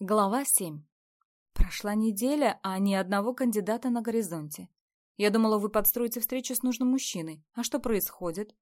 Глава 7. Прошла неделя, а ни одного кандидата на горизонте. Я думала, вы подстроите встречу с нужным мужчиной. А что происходит?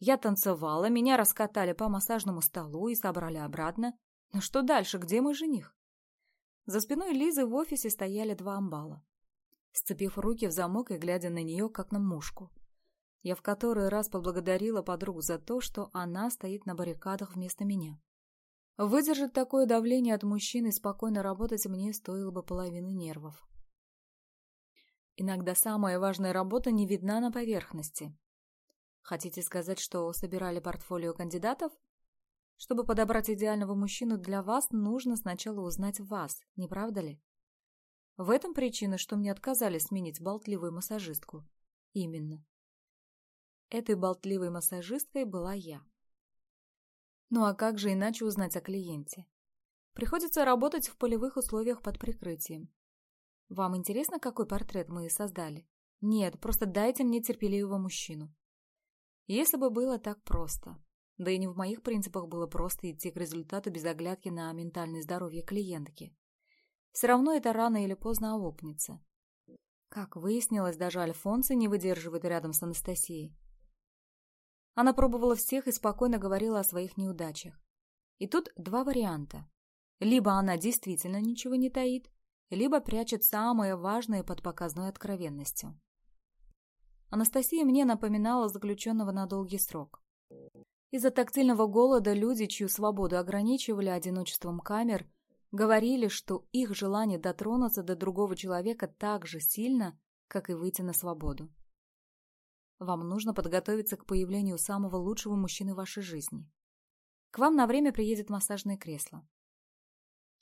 Я танцевала, меня раскатали по массажному столу и собрали обратно. Но что дальше? Где мой жених? За спиной Лизы в офисе стояли два амбала. Сцепив руки в замок и глядя на нее, как на мушку. Я в который раз поблагодарила подругу за то, что она стоит на баррикадах вместо меня. Выдержать такое давление от мужчины и спокойно работать мне стоило бы половины нервов. Иногда самая важная работа не видна на поверхности. Хотите сказать, что собирали портфолио кандидатов? Чтобы подобрать идеального мужчину для вас, нужно сначала узнать вас, не правда ли? В этом причина, что мне отказали сменить болтливую массажистку. Именно. Этой болтливой массажисткой была я. Ну а как же иначе узнать о клиенте? Приходится работать в полевых условиях под прикрытием. Вам интересно, какой портрет мы создали? Нет, просто дайте мне терпеливого мужчину. Если бы было так просто. Да и не в моих принципах было просто идти к результату без оглядки на ментальное здоровье клиентки. Все равно это рано или поздно аукнется. Как выяснилось, даже Альфонсо не выдерживает рядом с Анастасией. Она пробовала всех и спокойно говорила о своих неудачах. И тут два варианта. Либо она действительно ничего не таит, либо прячет самое важное под показной откровенностью. Анастасия мне напоминала заключенного на долгий срок. Из-за тактильного голода люди, чью свободу ограничивали одиночеством камер, говорили, что их желание дотронуться до другого человека так же сильно, как и выйти на свободу. Вам нужно подготовиться к появлению самого лучшего мужчины вашей жизни. К вам на время приедет массажное кресло.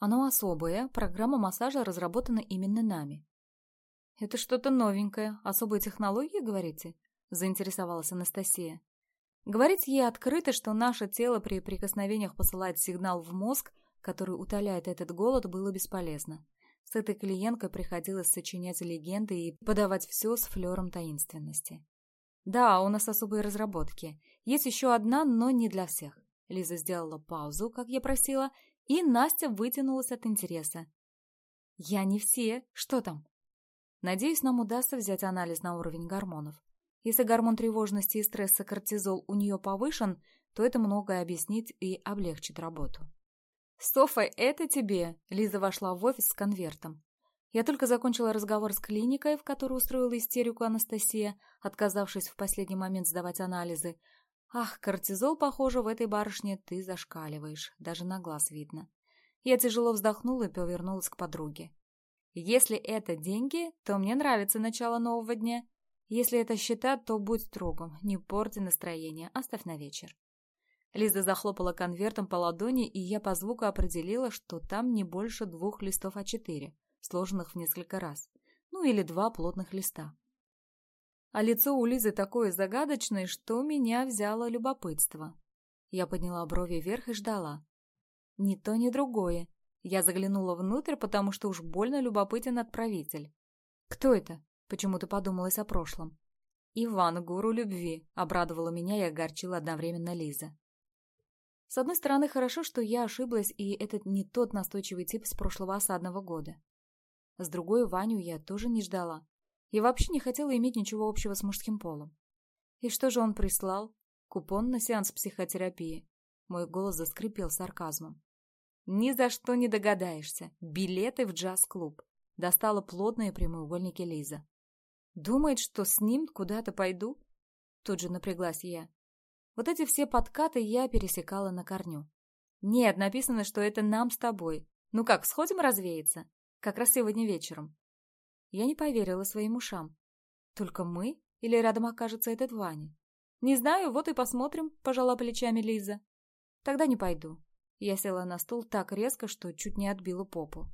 Оно особое, программа массажа разработана именно нами. «Это что-то новенькое, особые технологии, говорите?» – заинтересовалась Анастасия. Говорить ей открыто, что наше тело при прикосновениях посылает сигнал в мозг, который утоляет этот голод, было бесполезно. С этой клиенткой приходилось сочинять легенды и подавать все с флером таинственности. «Да, у нас особые разработки. Есть еще одна, но не для всех». Лиза сделала паузу, как я просила, и Настя вытянулась от интереса. «Я не все. Что там?» Надеюсь, нам удастся взять анализ на уровень гормонов. Если гормон тревожности и стресса кортизол у нее повышен, то это многое объяснит и облегчит работу. «Софа, это тебе!» Лиза вошла в офис с конвертом. Я только закончила разговор с клиникой, в которой устроила истерику Анастасия, отказавшись в последний момент сдавать анализы. Ах, кортизол, похоже, в этой барышне ты зашкаливаешь, даже на глаз видно. Я тяжело вздохнула и повернулась к подруге. Если это деньги, то мне нравится начало нового дня. Если это счета, то будь другом, не порти настроение, оставь на вечер. Лиза захлопала конвертом по ладони, и я по звуку определила, что там не больше двух листов А4 сложенных в несколько раз, ну или два плотных листа. А лицо у Лизы такое загадочное, что меня взяло любопытство. Я подняла брови вверх и ждала. Ни то, ни другое. Я заглянула внутрь, потому что уж больно любопытен отправитель. «Кто это?» — почему-то подумалось о прошлом. «Иван, гуру любви», — обрадовала меня и огорчила одновременно Лиза. С одной стороны, хорошо, что я ошиблась, и этот не тот настойчивый тип с прошлого осадного года. С другой Ваню я тоже не ждала. И вообще не хотела иметь ничего общего с мужским полом. И что же он прислал? Купон на сеанс психотерапии. Мой голос заскрипел сарказмом. Ни за что не догадаешься. Билеты в джаз-клуб. Достала плотные прямоугольники Лиза. Думает, что с ним куда-то пойду? Тут же напряглась я. Вот эти все подкаты я пересекала на корню. Нет, написано, что это нам с тобой. Ну как, сходим развеяться? Как раз сегодня вечером. Я не поверила своим ушам. Только мы? Или рядом окажется этот Ваня? Не знаю, вот и посмотрим, пожала плечами Лиза. Тогда не пойду. Я села на стул так резко, что чуть не отбила попу.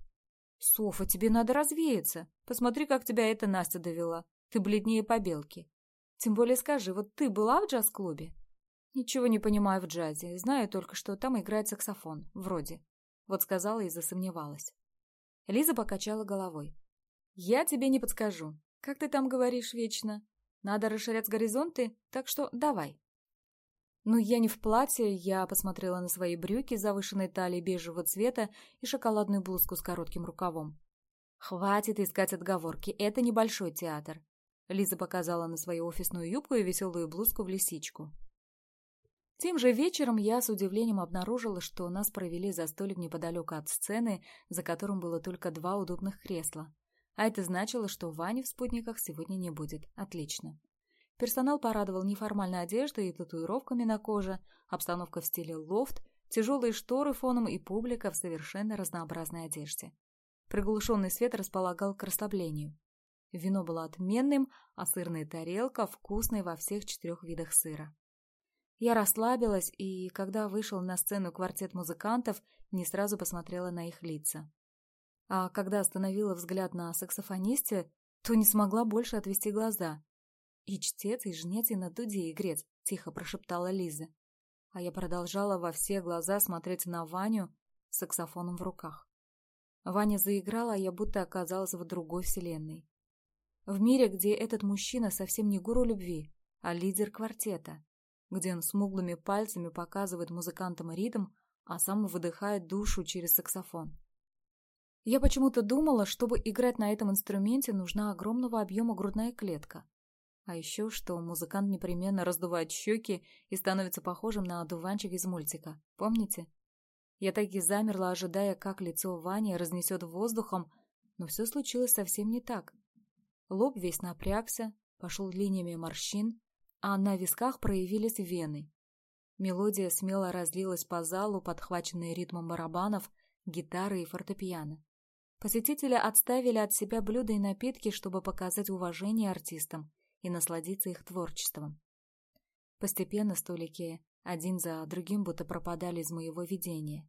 «Софа, тебе надо развеяться. Посмотри, как тебя эта Настя довела. Ты бледнее побелки. Тем более скажи, вот ты была в джаз-клубе?» «Ничего не понимаю в джазе. Знаю только, что там играет саксофон. Вроде». Вот сказала и засомневалась. Лиза покачала головой. «Я тебе не подскажу. Как ты там говоришь вечно? Надо расширять горизонты, так что давай». «Ну, я не в платье, я посмотрела на свои брюки завышенной талии бежевого цвета и шоколадную блузку с коротким рукавом. Хватит искать отговорки, это небольшой театр». Лиза показала на свою офисную юбку и веселую блузку в лисичку. Тем же вечером я с удивлением обнаружила, что нас провели за столик неподалеку от сцены, за которым было только два удобных кресла. А это значило, что Вани в спутниках сегодня не будет. Отлично. Персонал порадовал неформальной одеждой и татуировками на коже, обстановка в стиле лофт, тяжелые шторы фоном и публика в совершенно разнообразной одежде. Приглушенный свет располагал к расслаблению. Вино было отменным, а сырная тарелка вкусной во всех четырех видах сыра. Я расслабилась и, когда вышел на сцену квартет музыкантов, не сразу посмотрела на их лица. А когда остановила взгляд на саксофонисте, то не смогла больше отвести глаза. «И чтец, и жнец, и на дуде игрец», — тихо прошептала Лиза. А я продолжала во все глаза смотреть на Ваню с саксофоном в руках. Ваня заиграла, а я будто оказалась в другой вселенной. В мире, где этот мужчина совсем не гуру любви, а лидер квартета. где он смуглыми пальцами показывает музыкантам ритм, а сам выдыхает душу через саксофон. Я почему-то думала, чтобы играть на этом инструменте, нужна огромного объема грудная клетка. А еще, что музыкант непременно раздувает щеки и становится похожим на одуванчик из мультика. Помните? Я так и замерла, ожидая, как лицо Вани разнесет воздухом, но все случилось совсем не так. Лоб весь напрягся, пошел линиями морщин, а на висках проявились вены. Мелодия смело разлилась по залу, подхваченная ритмом барабанов, гитары и фортепиано. Посетители отставили от себя блюда и напитки, чтобы показать уважение артистам и насладиться их творчеством. Постепенно столики один за другим будто пропадали из моего видения.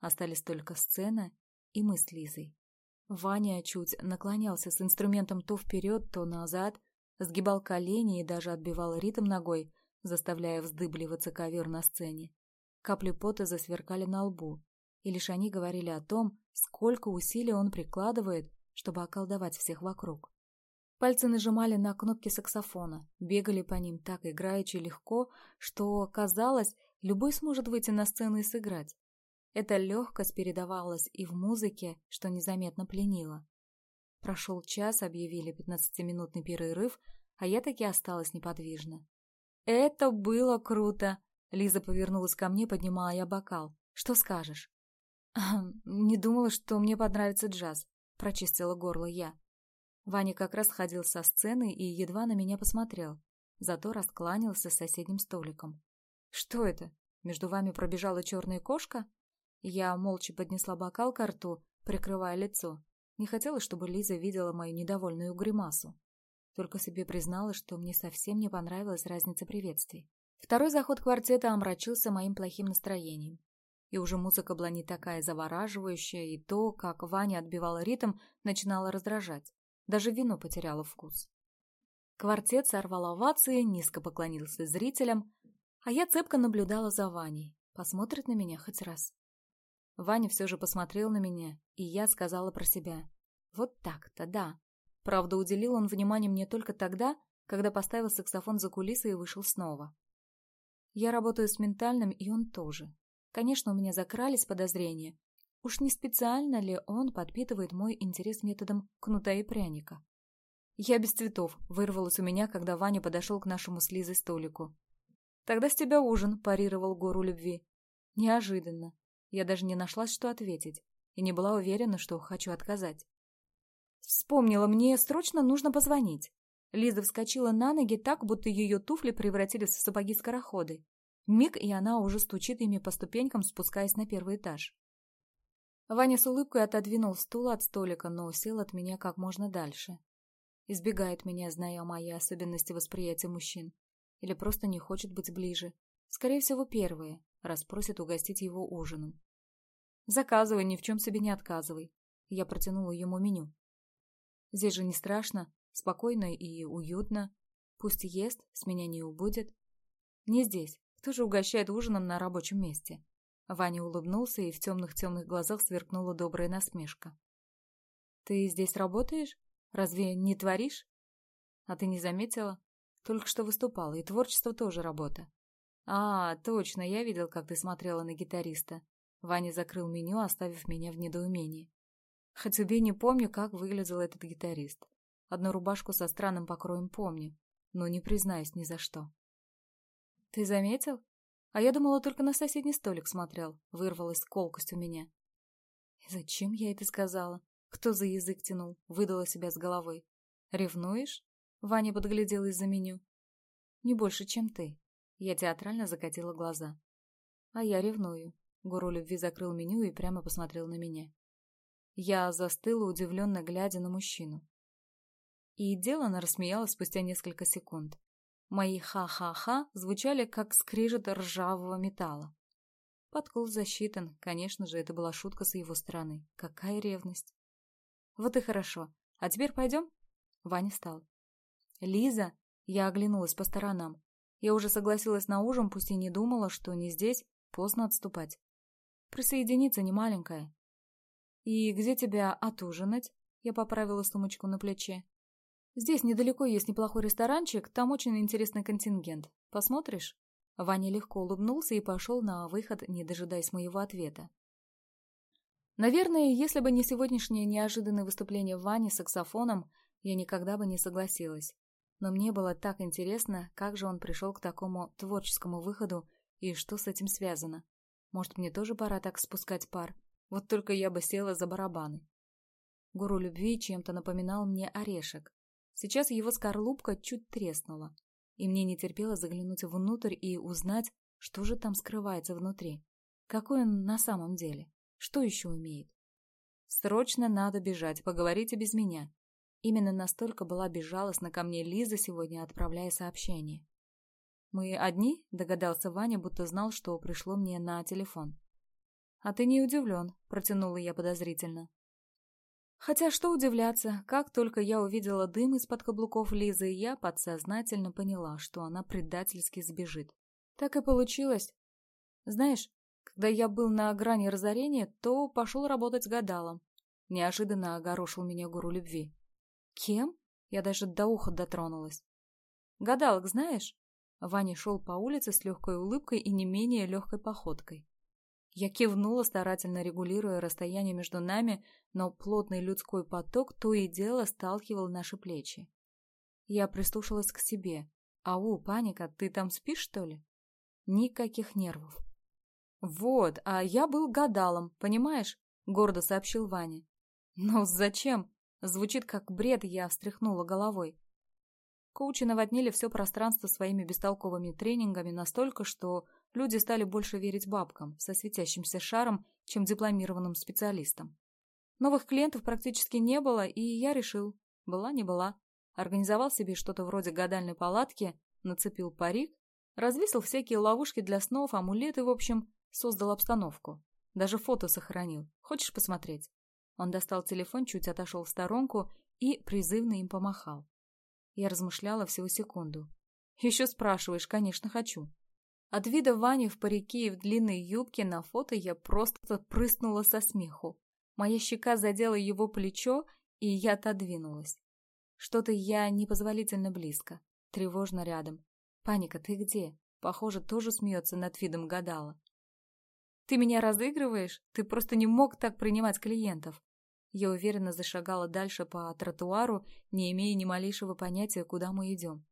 Остались только сцена и мы с Лизой. Ваня чуть наклонялся с инструментом то вперед, то назад, Сгибал колени и даже отбивал ритм ногой, заставляя вздыбливаться ковер на сцене. Капли пота засверкали на лбу, и лишь они говорили о том, сколько усилий он прикладывает, чтобы околдовать всех вокруг. Пальцы нажимали на кнопки саксофона, бегали по ним так играючи легко, что, казалось, любой сможет выйти на сцену и сыграть. Эта легкость передавалась и в музыке, что незаметно пленило. пленило. Прошел час, объявили пятнадцатиминутный перерыв, а я таки осталась неподвижна. «Это было круто!» Лиза повернулась ко мне, поднимая бокал. «Что скажешь?» «Не думала, что мне понравится джаз», — прочистила горло я. Ваня как раз ходил со сцены и едва на меня посмотрел, зато раскланялся с соседним столиком. «Что это? Между вами пробежала черная кошка?» Я молча поднесла бокал к рту, прикрывая лицо. Не хотела, чтобы Лиза видела мою недовольную гримасу. Только себе признала, что мне совсем не понравилась разница приветствий. Второй заход квартета омрачился моим плохим настроением. И уже музыка была не такая завораживающая, и то, как Ваня отбивал ритм, начинало раздражать. Даже вино потеряло вкус. Квартет сорвал овации, низко поклонился зрителям, а я цепко наблюдала за Ваней. Посмотрит на меня хоть раз. Ваня все же посмотрел на меня, и я сказала про себя. Вот так-то, да. Правда, уделил он внимание мне только тогда, когда поставил саксофон за кулисы и вышел снова. Я работаю с ментальным, и он тоже. Конечно, у меня закрались подозрения. Уж не специально ли он подпитывает мой интерес методом кнута и пряника? Я без цветов вырвалась у меня, когда Ваня подошел к нашему с столику. «Тогда с тебя ужин», – парировал гору любви. Неожиданно. Я даже не нашлась, что ответить, и не была уверена, что хочу отказать. Вспомнила, мне срочно нужно позвонить. Лиза вскочила на ноги так, будто ее туфли превратились в сапоги-скороходы. Миг, и она уже стучит ими по ступенькам, спускаясь на первый этаж. Ваня с улыбкой отодвинул стул от столика, но сел от меня как можно дальше. Избегает меня, зная мои особенности восприятия мужчин. Или просто не хочет быть ближе. Скорее всего, первые раз просит угостить его ужином. «Заказывай, ни в чем себе не отказывай». Я протянула ему меню. «Здесь же не страшно, спокойно и уютно. Пусть ест, с меня не убудет». «Не здесь, кто же угощает ужином на рабочем месте?» Ваня улыбнулся, и в темных-темных глазах сверкнула добрая насмешка. «Ты здесь работаешь? Разве не творишь?» «А ты не заметила? Только что выступала, и творчество тоже работа. А, точно, я видел, как ты смотрела на гитариста. Ваня закрыл меню, оставив меня в недоумении. Хоть убей, не помню, как выглядел этот гитарист. Одну рубашку со странным покроем помню, но не признаюсь ни за что. Ты заметил? А я думала, только на соседний столик смотрел. Вырвалась колкость у меня. И зачем я это сказала? Кто за язык тянул? Выдала себя с головой. Ревнуешь? Ваня подглядел из-за меню. Не больше, чем ты, я театрально закатила глаза. А я ревную. Гуру любви закрыл меню и прямо посмотрел на меня. Я застыла, удивленно глядя на мужчину. И Делана рассмеялась спустя несколько секунд. Мои «ха-ха-ха» звучали, как скрижет ржавого металла. Подкол засчитан, конечно же, это была шутка с его стороны. Какая ревность. Вот и хорошо. А теперь пойдем? Ваня встал. Лиза, я оглянулась по сторонам. Я уже согласилась на ужин, пусть и не думала, что не здесь, поздно отступать. Присоединиться не маленькая. «И где тебя отужинать?» Я поправила сумочку на плече. «Здесь недалеко есть неплохой ресторанчик, там очень интересный контингент. Посмотришь?» Ваня легко улыбнулся и пошел на выход, не дожидаясь моего ответа. Наверное, если бы не сегодняшнее неожиданное выступление Вани с саксофоном, я никогда бы не согласилась но мне было так интересно, как же он пришел к такому творческому выходу и что с этим связано. Может, мне тоже пора так спускать пар? Вот только я бы села за барабаны. Гуру любви чем-то напоминал мне орешек. Сейчас его скорлупка чуть треснула, и мне не терпело заглянуть внутрь и узнать, что же там скрывается внутри. Какой он на самом деле? Что еще умеет? «Срочно надо бежать, поговорите без меня», Именно настолько была безжалостна ко мне Лиза сегодня, отправляя сообщение. «Мы одни?» – догадался Ваня, будто знал, что пришло мне на телефон. «А ты не удивлен», – протянула я подозрительно. Хотя что удивляться, как только я увидела дым из-под каблуков Лизы, я подсознательно поняла, что она предательски сбежит. Так и получилось. Знаешь, когда я был на грани разорения, то пошел работать с гадалом. Неожиданно огорошил меня гуру любви. Кем? Я даже до уха дотронулась. Гадалок знаешь? Ваня шел по улице с легкой улыбкой и не менее легкой походкой. Я кивнула, старательно регулируя расстояние между нами, но плотный людской поток то и дело сталкивал наши плечи. Я прислушалась к себе. «Ау, паника, ты там спишь, что ли?» Никаких нервов. «Вот, а я был гадалом, понимаешь?» — гордо сообщил Ваня. «Ну зачем?» — Звучит как бред, я встряхнула головой. Коучи наводнили все пространство своими бестолковыми тренингами настолько, что люди стали больше верить бабкам со светящимся шаром, чем дипломированным специалистам. Новых клиентов практически не было, и я решил, была не была. Организовал себе что-то вроде гадальной палатки, нацепил парик, развесил всякие ловушки для снов, амулеты, в общем, создал обстановку. Даже фото сохранил. Хочешь посмотреть? Он достал телефон, чуть отошел в сторонку и призывно им помахал. Я размышляла всего секунду. «Еще спрашиваешь, конечно, хочу». От вида Вани в парике и в длинной юбке на фото я просто прыснула со смеху. Моя щека задела его плечо, и я отодвинулась. Что-то я непозволительно близко, тревожно рядом. «Паника, ты где?» Похоже, тоже смеется над видом гадала. «Ты меня разыгрываешь? Ты просто не мог так принимать клиентов!» Я уверенно зашагала дальше по тротуару, не имея ни малейшего понятия, куда мы идем.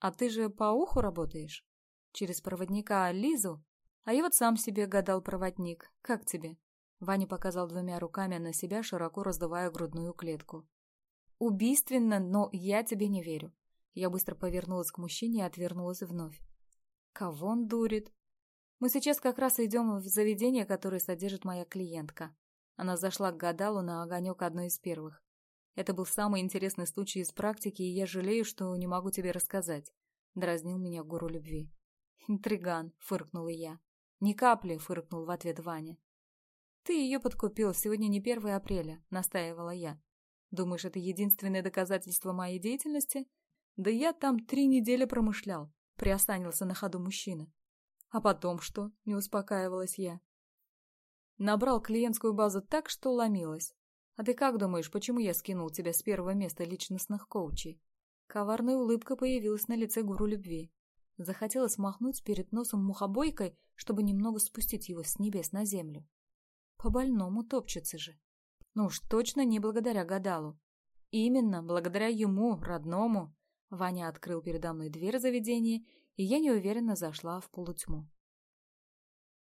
«А ты же по уху работаешь?» «Через проводника Лизу?» «А я вот сам себе гадал проводник. Как тебе?» Ваня показал двумя руками на себя, широко раздавая грудную клетку. «Убийственно, но я тебе не верю». Я быстро повернулась к мужчине и отвернулась вновь. «Кого он дурит?» «Мы сейчас как раз идем в заведение, которое содержит моя клиентка. Она зашла к гадалу на огонек одной из первых. Это был самый интересный случай из практики, и я жалею, что не могу тебе рассказать. Дразнил меня гуру любви. «Интриган», — фыркнула я. «Ни капли», — фыркнул в ответ Ваня. «Ты ее подкупил, сегодня не 1 апреля», — настаивала я. «Думаешь, это единственное доказательство моей деятельности?» «Да я там три недели промышлял», — приостанился на ходу мужчина. «А потом что?» — не успокаивалась я. Набрал клиентскую базу так, что ломилась. «А ты как думаешь, почему я скинул тебя с первого места личностных коучей?» Коварная улыбка появилась на лице гуру любви. Захотелось махнуть перед носом мухобойкой, чтобы немного спустить его с небес на землю. По больному топчется же. Ну уж точно не благодаря гадалу. Именно благодаря ему, родному. Ваня открыл передо мной дверь заведения, и я неуверенно зашла в полутьму.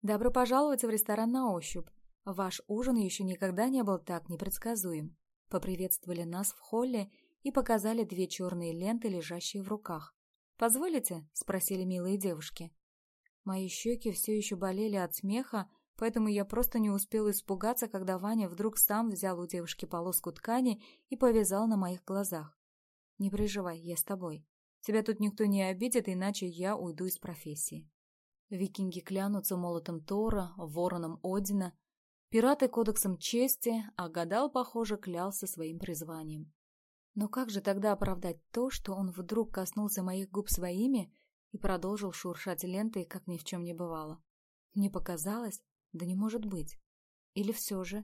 Добро пожаловать в ресторан на ощупь. Ваш ужин еще никогда не был так непредсказуем. Поприветствовали нас в холле и показали две черные ленты, лежащие в руках. «Позволите?» – спросили милые девушки. Мои щеки все еще болели от смеха, поэтому я просто не успела испугаться, когда Ваня вдруг сам взял у девушки полоску ткани и повязал на моих глазах. «Не переживай, я с тобой. Тебя тут никто не обидит, иначе я уйду из профессии». Викинги клянутся молотом Тора, вороном Одина, пираты кодексом чести, а гадал, похоже, клялся своим призванием. Но как же тогда оправдать то, что он вдруг коснулся моих губ своими и продолжил шуршать лентой, как ни в чем не бывало? Мне показалось, да не может быть. Или все же